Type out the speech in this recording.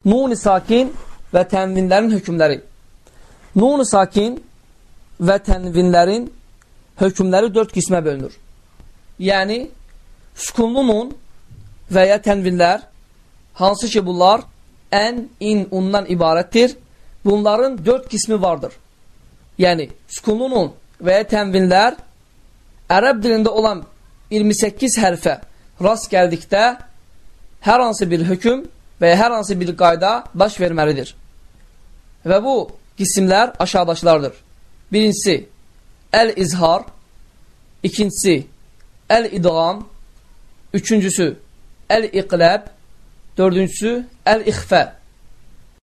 Nun-i sakin və tənvinlərin hökmləri. Nun-i sakin və tənvinlərin hökmləri dörd qismə bölünür. Yəni, sükunlu nun və ya tənvinlər, hansı ki bunlar ən, in, undan ibarətdir, bunların dörd qismi vardır. Yəni, sükunlu nun və ya tənvinlər ərəb dilində olan 28 hərfə rast gəldikdə hər hansı bir hökm və ya hər hansı bir qayda baş verməlidir. Və bu qisimlər aşağıdakılardır. Birincisi, əl-izhar, ikincisi, əl-idğam, üçüncüsü, əl-iqləb, dördüncüsü, əl-ixfə.